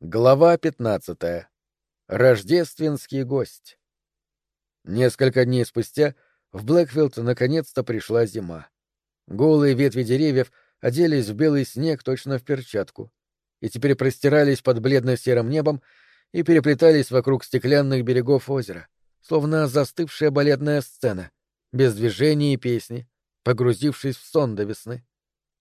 Глава 15. Рождественский гость. Несколько дней спустя в Блэкфилд наконец-то пришла зима. Голые ветви деревьев оделись в белый снег точно в перчатку и теперь простирались под бледно-серым небом и переплетались вокруг стеклянных берегов озера, словно застывшая балетная сцена, без движения и песни, погрузившись в сон до весны.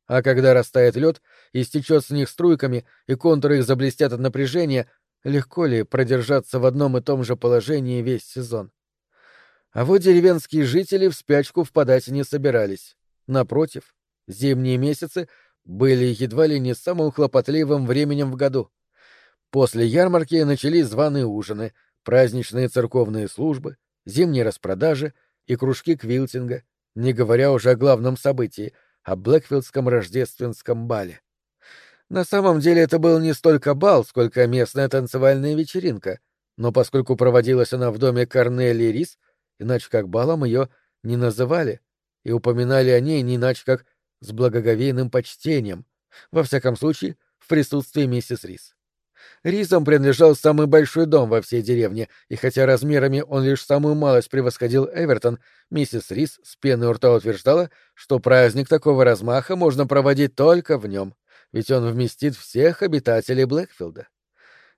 А когда растает лед и стечет с них струйками, и контуры их заблестят от напряжения, легко ли продержаться в одном и том же положении весь сезон? А вот деревенские жители в спячку впадать не собирались. Напротив, зимние месяцы были едва ли не самым хлопотливым временем в году. После ярмарки начались званые ужины, праздничные церковные службы, зимние распродажи и кружки квилтинга, не говоря уже о главном событии — о Блэкфилдском рождественском бале. На самом деле это был не столько бал, сколько местная танцевальная вечеринка, но поскольку проводилась она в доме Корнели Рис, иначе как балом ее не называли, и упоминали о ней не иначе как с благоговейным почтением, во всяком случае, в присутствии миссис Рис. Ризам принадлежал самый большой дом во всей деревне, и хотя размерами он лишь самую малость превосходил Эвертон, миссис Рис с пеной у рта утверждала, что праздник такого размаха можно проводить только в нем, ведь он вместит всех обитателей Блэкфилда.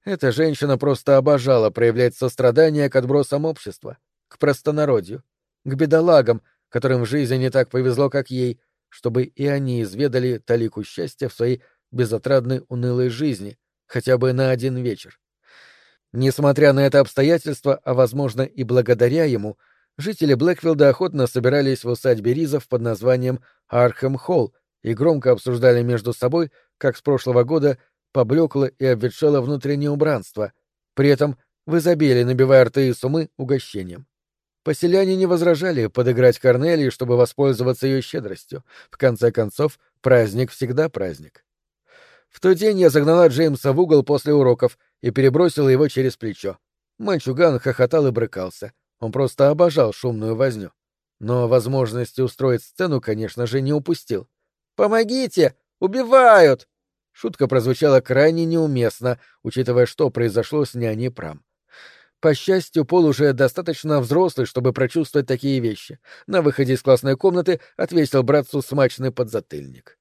Эта женщина просто обожала проявлять сострадание к отбросам общества, к простонародью, к бедолагам, которым в жизни не так повезло, как ей, чтобы и они изведали талику счастья в своей безотрадной унылой жизни — хотя бы на один вечер. Несмотря на это обстоятельство, а возможно и благодаря ему, жители Блэквилда охотно собирались в усадьбе Ризов под названием Архем Холл и громко обсуждали между собой, как с прошлого года поблекло и обветшало внутреннее убранство, при этом в изобилии набивая рты и сумы угощением. Поселяне не возражали подыграть Корнелии, чтобы воспользоваться ее щедростью. В конце концов, праздник всегда праздник. В тот день я загнала Джеймса в угол после уроков и перебросила его через плечо. Мальчуган хохотал и брыкался. Он просто обожал шумную возню. Но возможности устроить сцену, конечно же, не упустил. «Помогите! Убивают!» Шутка прозвучала крайне неуместно, учитывая, что произошло с няней Прам. По счастью, Пол уже достаточно взрослый, чтобы прочувствовать такие вещи. На выходе из классной комнаты отвесил братцу смачный подзатыльник.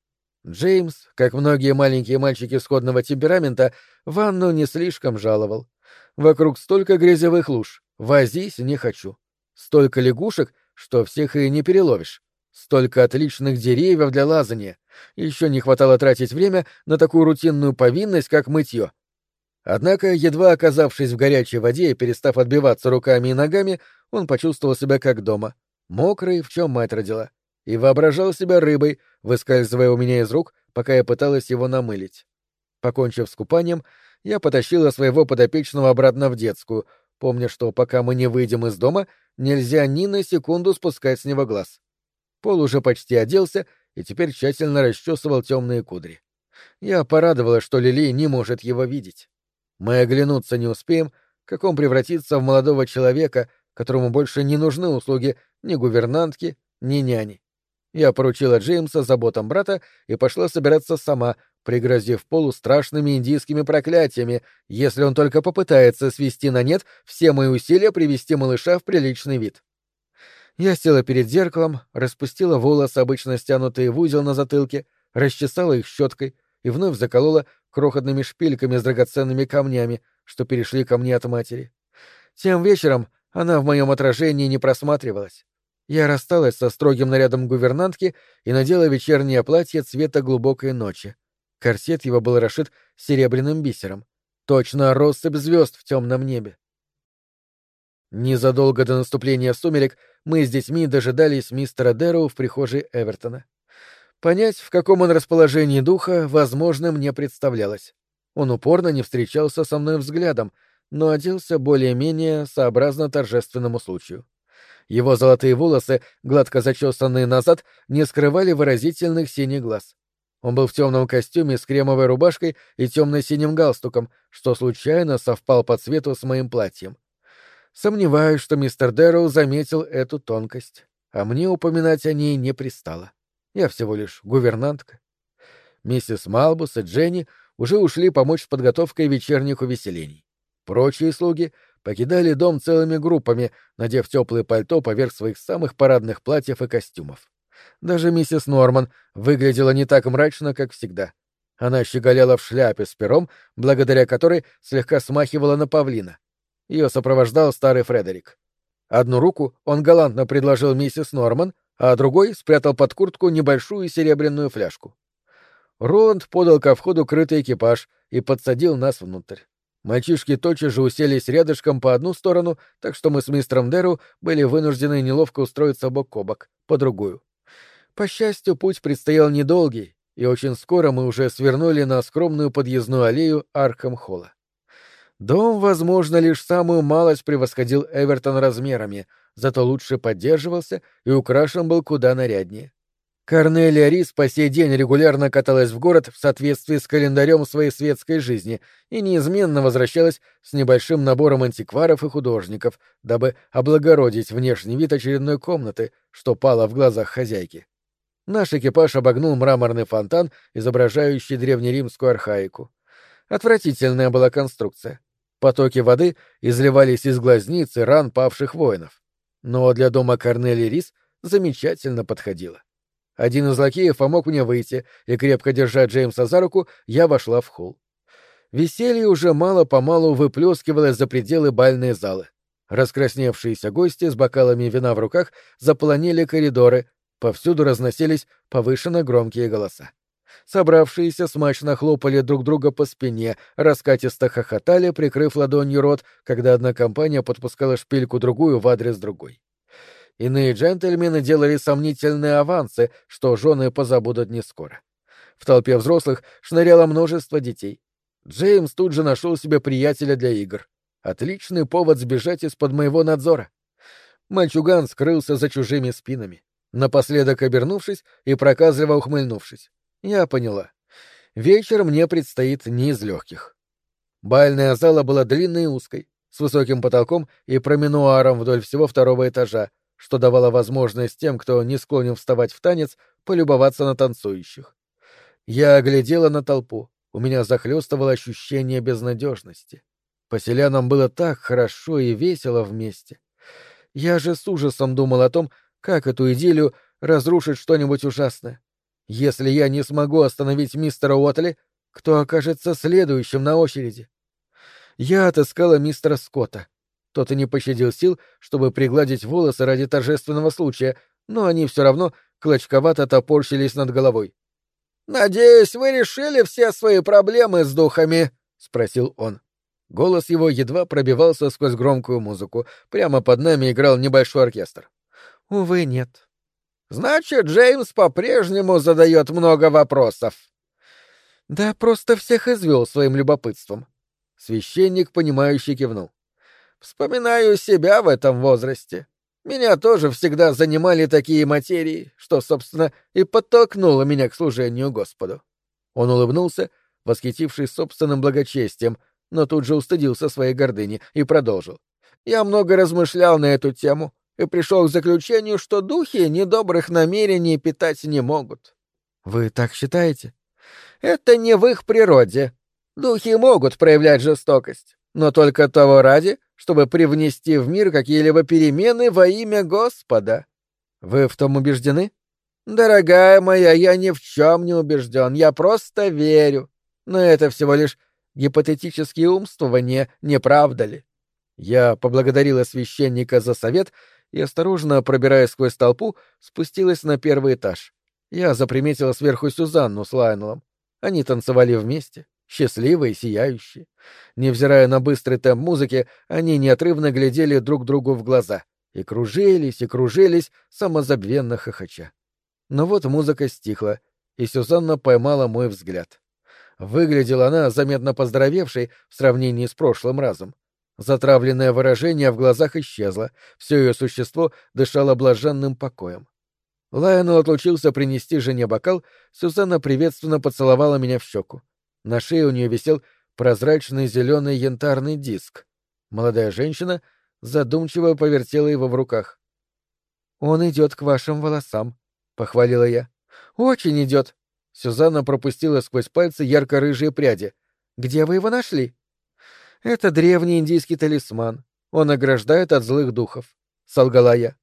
Джеймс, как многие маленькие мальчики сходного темперамента, ванну не слишком жаловал. Вокруг столько грязевых луж, возись не хочу. Столько лягушек, что всех и не переловишь. Столько отличных деревьев для лазания. Еще не хватало тратить время на такую рутинную повинность, как мытье. Однако, едва оказавшись в горячей воде и перестав отбиваться руками и ногами, он почувствовал себя как дома, мокрый, в чем мать родила и воображал себя рыбой, выскальзывая у меня из рук, пока я пыталась его намылить. Покончив с купанием, я потащила своего подопечного обратно в детскую, помня, что пока мы не выйдем из дома, нельзя ни на секунду спускать с него глаз. Пол уже почти оделся и теперь тщательно расчесывал темные кудри. Я порадовалась, что Лили не может его видеть. Мы оглянуться не успеем, как он превратится в молодого человека, которому больше не нужны услуги ни гувернантки, ни няни. Я поручила Джеймса заботам брата и пошла собираться сама, пригрозив Полу страшными индийскими проклятиями, если он только попытается свести на нет все мои усилия привести малыша в приличный вид. Я села перед зеркалом, распустила волосы, обычно стянутые в узел на затылке, расчесала их щеткой и вновь заколола крохотными шпильками с драгоценными камнями, что перешли ко мне от матери. Тем вечером она в моем отражении не просматривалась. Я рассталась со строгим нарядом гувернантки и надела вечернее платье цвета глубокой ночи. Корсет его был расшит серебряным бисером. Точно россыпь звезд в темном небе. Незадолго до наступления сумерек мы с детьми дожидались мистера Дэроу в прихожей Эвертона. Понять, в каком он расположении духа, возможным не представлялось. Он упорно не встречался со мной взглядом, но оделся более-менее сообразно торжественному случаю. Его золотые волосы, гладко зачесанные назад, не скрывали выразительных синих глаз. Он был в темном костюме с кремовой рубашкой и темно-синим галстуком, что случайно совпал по цвету с моим платьем. Сомневаюсь, что мистер Дэрроу заметил эту тонкость, а мне упоминать о ней не пристало. Я всего лишь гувернантка. Миссис Малбус и Дженни уже ушли помочь с подготовкой вечерних увеселений. Прочие слуги покидали дом целыми группами, надев теплые пальто поверх своих самых парадных платьев и костюмов. Даже миссис Норман выглядела не так мрачно, как всегда. Она щеголяла в шляпе с пером, благодаря которой слегка смахивала на павлина. Ее сопровождал старый Фредерик. Одну руку он галантно предложил миссис Норман, а другой спрятал под куртку небольшую серебряную фляжку. Роланд подал ко входу крытый экипаж и подсадил нас внутрь. Мальчишки тотчас же уселись рядышком по одну сторону, так что мы с мистером Деру были вынуждены неловко устроиться бок о бок, по другую. По счастью, путь предстоял недолгий, и очень скоро мы уже свернули на скромную подъездную аллею Аркхам-холла. Дом, возможно, лишь самую малость превосходил Эвертон размерами, зато лучше поддерживался и украшен был куда наряднее. Корнелия Рис по сей день регулярно каталась в город в соответствии с календарем своей светской жизни и неизменно возвращалась с небольшим набором антикваров и художников, дабы облагородить внешний вид очередной комнаты, что пало в глазах хозяйки. Наш экипаж обогнул мраморный фонтан, изображающий древнеримскую архаику. Отвратительная была конструкция. Потоки воды изливались из глазниц и ран павших воинов. Но для дома Корнели Рис замечательно подходило. Один из лакеев помог мне выйти, и, крепко держа Джеймса за руку, я вошла в холл. Веселье уже мало-помалу выплескивалось за пределы бальной залы. Раскрасневшиеся гости с бокалами вина в руках заполонили коридоры, повсюду разносились повышенно громкие голоса. Собравшиеся смачно хлопали друг друга по спине, раскатисто хохотали, прикрыв ладонью рот, когда одна компания подпускала шпильку другую в адрес другой. Иные джентльмены делали сомнительные авансы, что жены позабудут не скоро. В толпе взрослых шныряло множество детей. Джеймс тут же нашел себе приятеля для игр. Отличный повод сбежать из-под моего надзора. Мальчуган скрылся за чужими спинами, напоследок обернувшись и проказливо ухмыльнувшись. Я поняла. Вечер мне предстоит не из легких. Бальная зала была длинной и узкой, с высоким потолком и променуаром вдоль всего второго этажа, что давало возможность тем, кто не склонен вставать в танец, полюбоваться на танцующих. Я оглядела на толпу, у меня захлестывало ощущение безнадежности. Поселянам было так хорошо и весело вместе. Я же с ужасом думал о том, как эту идиллию разрушить что-нибудь ужасное. Если я не смогу остановить мистера Уотли, кто окажется следующим на очереди? Я отыскала мистера Скотта. Тот и не пощадил сил, чтобы пригладить волосы ради торжественного случая, но они все равно клочковато топорщились над головой. «Надеюсь, вы решили все свои проблемы с духами?» — спросил он. Голос его едва пробивался сквозь громкую музыку. Прямо под нами играл небольшой оркестр. «Увы, нет». «Значит, Джеймс по-прежнему задает много вопросов». «Да просто всех извел своим любопытством». Священник, понимающий, кивнул. Вспоминаю себя в этом возрасте. Меня тоже всегда занимали такие материи, что, собственно, и подтолкнуло меня к служению Господу. Он улыбнулся, восхитившись собственным благочестием, но тут же устыдился своей гордыни и продолжил. Я много размышлял на эту тему и пришел к заключению, что духи недобрых намерений питать не могут. Вы так считаете? Это не в их природе. Духи могут проявлять жестокость, но только того ради, чтобы привнести в мир какие-либо перемены во имя Господа. Вы в том убеждены? Дорогая моя, я ни в чем не убежден, я просто верю. Но это всего лишь гипотетические умствования, не правда ли? Я поблагодарила священника за совет и, осторожно пробираясь сквозь толпу, спустилась на первый этаж. Я заприметила сверху Сюзанну с Лайнелом. Они танцевали вместе счастливые, сияющие. Невзирая на быстрый темп музыки, они неотрывно глядели друг другу в глаза и кружились, и кружились, самозабвенно хохоча. Но вот музыка стихла, и Сюзанна поймала мой взгляд. Выглядела она заметно поздоровевшей в сравнении с прошлым разом. Затравленное выражение в глазах исчезло, все ее существо дышало блаженным покоем. Лайонел отлучился принести жене бокал, Сюзанна приветственно поцеловала меня в щеку. На шее у нее висел прозрачный зеленый янтарный диск. Молодая женщина задумчиво повертела его в руках. «Он идет к вашим волосам», — похвалила я. «Очень идет». Сюзанна пропустила сквозь пальцы ярко-рыжие пряди. «Где вы его нашли?» «Это древний индийский талисман. Он ограждает от злых духов», — солгала я.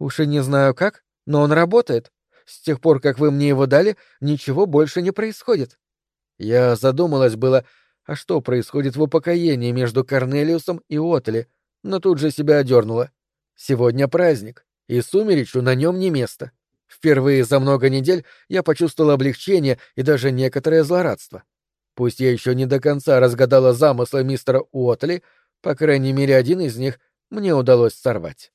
«Уж и не знаю как, но он работает. С тех пор, как вы мне его дали, ничего больше не происходит». Я задумалась было, а что происходит в упокоении между Корнелиусом и Отли, но тут же себя одернула. Сегодня праздник, и сумеречу на нем не место. Впервые за много недель я почувствовал облегчение и даже некоторое злорадство. Пусть я еще не до конца разгадала замыслы мистера Уотли, по крайней мере, один из них мне удалось сорвать.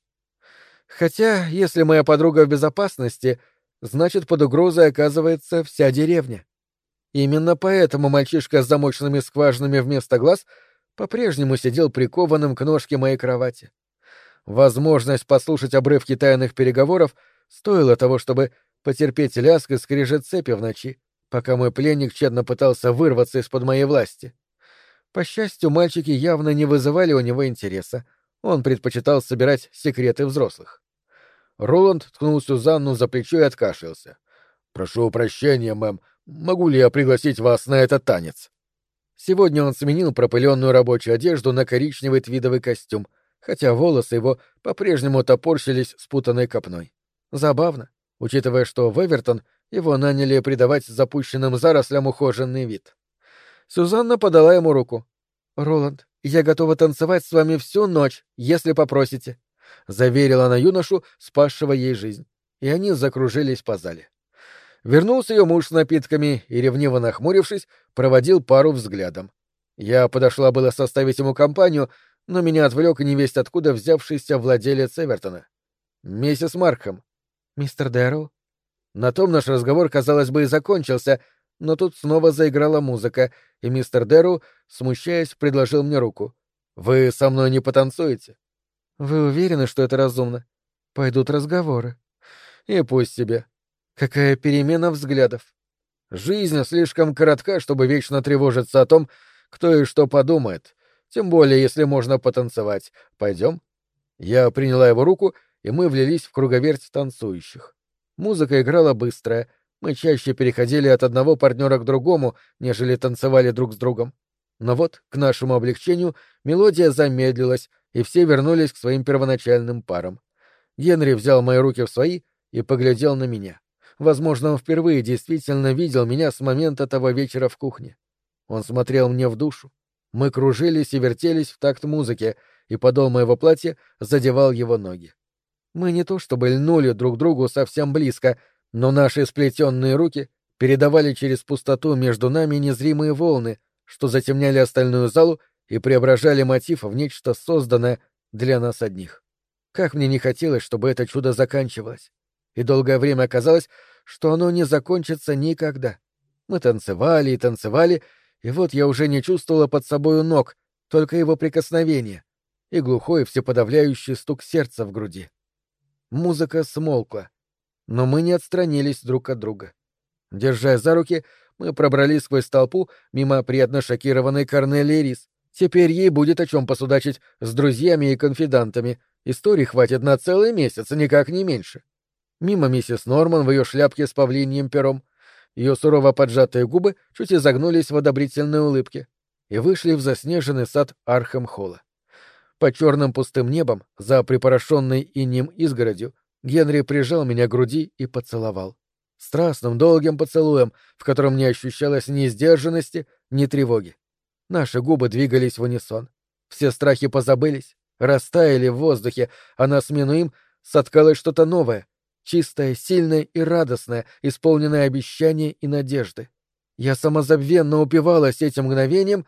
Хотя, если моя подруга в безопасности, значит, под угрозой оказывается вся деревня. Именно поэтому мальчишка с замочными скважинами вместо глаз по-прежнему сидел прикованным к ножке моей кровати. Возможность послушать обрывки тайных переговоров стоила того, чтобы потерпеть лязг и скрежет цепи в ночи, пока мой пленник тщетно пытался вырваться из-под моей власти. По счастью, мальчики явно не вызывали у него интереса. Он предпочитал собирать секреты взрослых. Роланд ткнул Сюзанну за плечо и откашлялся. «Прошу прощения, мэм, могу ли я пригласить вас на этот танец?» Сегодня он сменил пропыленную рабочую одежду на коричневый твидовый костюм, хотя волосы его по-прежнему топорщились спутанной копной. Забавно, учитывая, что в Эвертон его наняли придавать запущенным зарослям ухоженный вид. Сюзанна подала ему руку. «Роланд, я готова танцевать с вами всю ночь, если попросите», — заверила она юношу, спасшего ей жизнь. И они закружились по зале. Вернулся ее муж с напитками и, ревниво нахмурившись, проводил пару взглядом. Я подошла было составить ему компанию, но меня отвлек невесть откуда взявшийся владелец Эвертона. «Миссис Маркхэм». «Мистер Дэрроу?» На том наш разговор, казалось бы, и закончился, но тут снова заиграла музыка, и мистер Дэрроу, смущаясь, предложил мне руку. «Вы со мной не потанцуете?» «Вы уверены, что это разумно? Пойдут разговоры». «И пусть себе. Какая перемена взглядов. Жизнь слишком коротка, чтобы вечно тревожиться о том, кто и что подумает. Тем более, если можно потанцевать. Пойдем?» Я приняла его руку, и мы влились в круговерть танцующих. Музыка играла быстрая, мы чаще переходили от одного партнера к другому, нежели танцевали друг с другом. Но вот, к нашему облегчению, мелодия замедлилась, и все вернулись к своим первоначальным парам. Генри взял мои руки в свои и поглядел на меня. Возможно, он впервые действительно видел меня с момента того вечера в кухне. Он смотрел мне в душу. Мы кружились и вертелись в такт музыки, и подол моего платья задевал его ноги. Мы не то чтобы льнули друг другу совсем близко, но наши сплетенные руки передавали через пустоту между нами незримые волны, что затемняли остальную залу и преображали мотив в нечто созданное для нас одних. Как мне не хотелось, чтобы это чудо заканчивалось. И долгое время казалось, что оно не закончится никогда. Мы танцевали и танцевали, и вот я уже не чувствовала под собою ног, только его прикосновение и глухой всеподавляющий стук сердца в груди. Музыка смолкла, но мы не отстранились друг от друга. Держась за руки, мы пробрались сквозь толпу мимо приятно шокированной Корнелии Рис. Теперь ей будет о чем посудачить с друзьями и конфидантами. Истории хватит на целый месяц, никак не меньше. Мимо миссис Норман в ее шляпке с павлиньим пером. Ее сурово поджатые губы чуть изогнулись в одобрительной улыбке и вышли в заснеженный сад Архем-Холла. Под черным пустым небом, за припорошенной инем изгородью, Генри прижал меня к груди и поцеловал. Страстным, долгим поцелуем, в котором не ощущалось ни сдержанности, ни тревоги. Наши губы двигались в унисон. Все страхи позабылись, растаяли в воздухе, а на смену им соткалось что-то новое, чистое, сильное и радостное, исполненное обещания и надежды. Я самозабвенно упивалась этим мгновением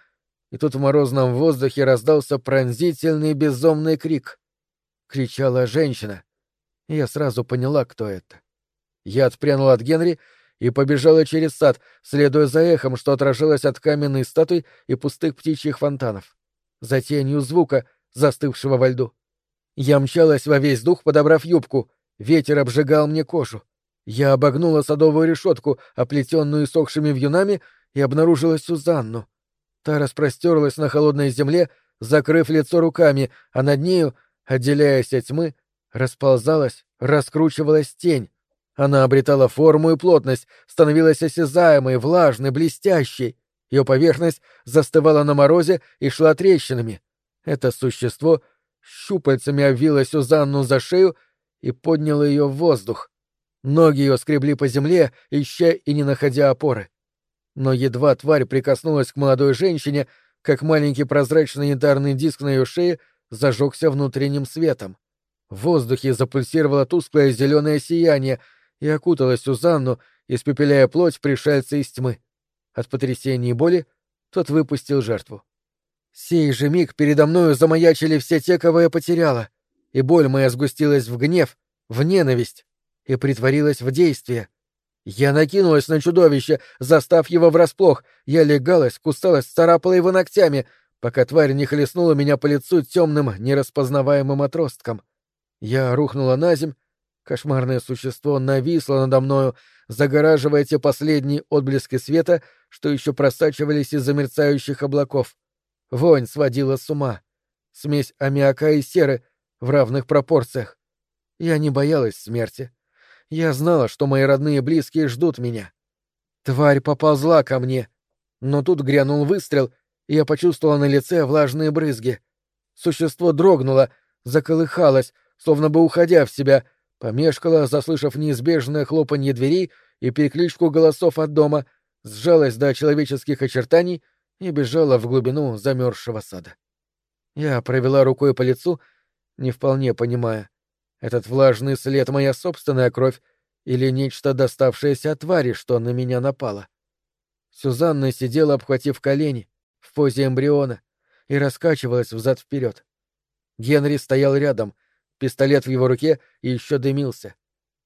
и тут в морозном воздухе раздался пронзительный безумный крик. Кричала женщина. И я сразу поняла, кто это. Я отпрянула от Генри и побежала через сад, следуя за эхом, что отражалось от каменной статуи и пустых птичьих фонтанов. За тенью звука, застывшего во льду. Я мчалась во весь дух, подобрав юбку. Ветер обжигал мне кожу. Я обогнула садовую решетку, оплетенную сохшими вьюнами, и обнаружила Сюзанну. Та распростерлась на холодной земле, закрыв лицо руками, а над нею, отделяясь от тьмы, расползалась, раскручивалась тень. Она обретала форму и плотность, становилась осязаемой, влажной, блестящей. Ее поверхность застывала на морозе и шла трещинами. Это существо щупальцами обвило Сюзанну за шею и подняло ее в воздух. Ноги ее скребли по земле, ища и не находя опоры. Но едва тварь прикоснулась к молодой женщине, как маленький прозрачный янтарный диск на ее шее зажегся внутренним светом. В воздухе запульсировало тусклое зеленое сияние и окутало Сюзанну, испепеляя плоть пришельца из тьмы. От потрясения и боли тот выпустил жертву. Сей же миг передо мною замаячили все те, кого я потеряла, и боль моя сгустилась в гнев, в ненависть и притворилась в действие. Я накинулась на чудовище, застав его врасплох. Я легалась, кусалась, царапала его ногтями, пока тварь не хлестнула меня по лицу темным, нераспознаваемым отростком. Я рухнула на земь, кошмарное существо нависло надо мною, загораживая те последние отблески света, что еще просачивались из замерцающих облаков. Вонь сводила с ума. Смесь аммиака и серы в равных пропорциях. Я не боялась смерти. Я знала, что мои родные и близкие ждут меня. Тварь поползла ко мне. Но тут грянул выстрел, и я почувствовала на лице влажные брызги. Существо дрогнуло, заколыхалось, словно бы уходя в себя, помешкало, заслышав неизбежное хлопанье дверей и перекличку голосов от дома, сжалась до человеческих очертаний и бежала в глубину замерзшего сада. Я провела рукой по лицу, не вполне понимая, этот влажный след — моя собственная кровь или нечто доставшееся от твари, что на меня напало? Сюзанна сидела, обхватив колени, в позе эмбриона, и раскачивалась взад-вперед. Генри стоял рядом, пистолет в его руке и еще дымился.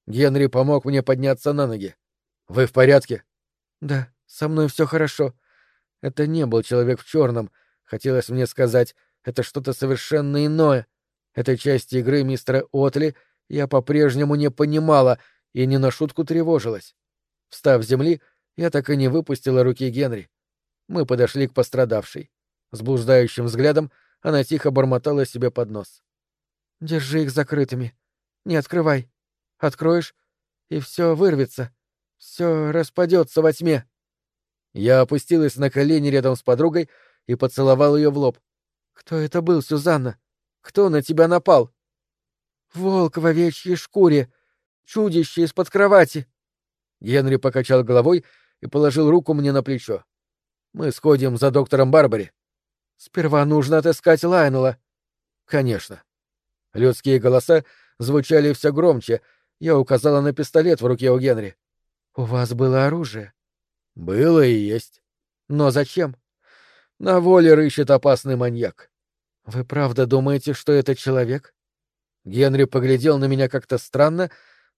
Генри помог мне подняться на ноги. «Вы в порядке?» «Да, со мной все хорошо. Это не был человек в черном, хотелось мне сказать, это что-то совершенно иное, Этой части игры мистера Отли я по-прежнему не понимала и не на шутку тревожилась. Встав с земли, я так и не выпустила руки Генри. Мы подошли к пострадавшей. С блуждающим взглядом она тихо бормотала себе под нос. «Держи их закрытыми. Не открывай. Откроешь, и все вырвется. Все распадется во тьме». Я опустилась на колени рядом с подругой и поцеловал ее в лоб. «Кто это был, Сюзанна? Кто на тебя напал? Волк в овечьей шкуре, чудище из-под кровати. Генри покачал головой и положил руку мне на плечо. Мы сходим за доктором Барбари. Сперва нужно отыскать Лайнела. Конечно. Людские голоса звучали все громче. Я указала на пистолет в руке у Генри. У вас было оружие? Было и есть. Но зачем? На воле рыщет опасный маньяк. «Вы правда думаете, что это человек?» Генри поглядел на меня как-то странно,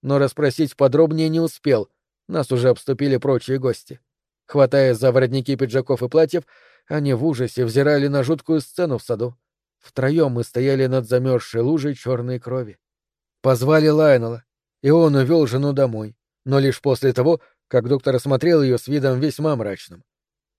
но расспросить подробнее не успел. Нас уже обступили прочие гости. Хватая за воротники пиджаков и платьев, они в ужасе взирали на жуткую сцену в саду. Втроем мы стояли над замерзшей лужей черной крови. Позвали Лайнела, и он увел жену домой, но лишь после того, как доктор осмотрел ее с видом весьма мрачным.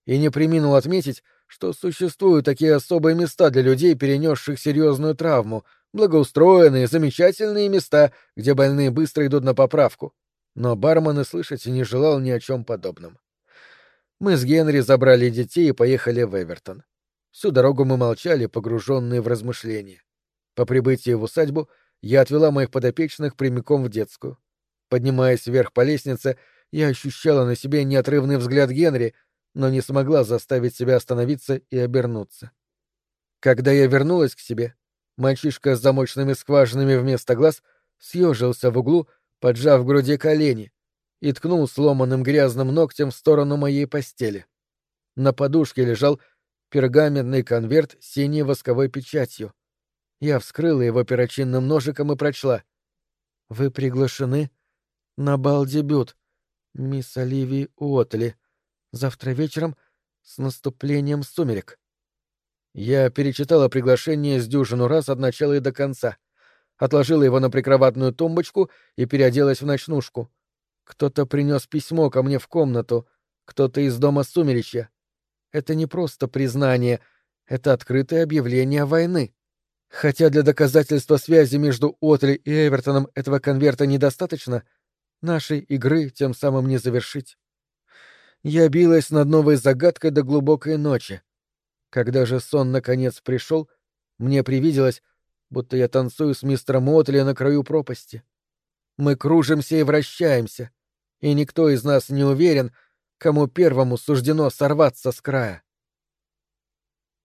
И не приминул отметить, что существуют такие особые места для людей, перенесших серьезную травму, благоустроенные, замечательные места, где больные быстро идут на поправку. Но бармен и слышать не желал ни о чем подобном. Мы с Генри забрали детей и поехали в Эвертон. Всю дорогу мы молчали, погруженные в размышления. По прибытии в усадьбу я отвела моих подопечных прямиком в детскую. Поднимаясь вверх по лестнице, я ощущала на себе неотрывный взгляд Генри — но не смогла заставить себя остановиться и обернуться. Когда я вернулась к себе, мальчишка с замочными скважинами вместо глаз съежился в углу, поджав в груди колени, и ткнул сломанным грязным ногтем в сторону моей постели. На подушке лежал пергаментный конверт с синей восковой печатью. Я вскрыла его перочинным ножиком и прочла. «Вы приглашены на бал-дебют, мисс Оливии Уотли. Завтра вечером с наступлением сумерек. Я перечитала приглашение с дюжину раз от начала и до конца, отложила его на прикроватную тумбочку и переоделась в ночнушку. Кто-то принес письмо ко мне в комнату, кто-то из дома сумеречья. Это не просто признание, это открытое объявление войны. Хотя для доказательства связи между Отри и Эвертоном этого конверта недостаточно, нашей игры тем самым не завершить. Я билась над новой загадкой до глубокой ночи. Когда же сон наконец пришел, мне привиделось, будто я танцую с мистером Отли на краю пропасти. Мы кружимся и вращаемся, и никто из нас не уверен, кому первому суждено сорваться с края.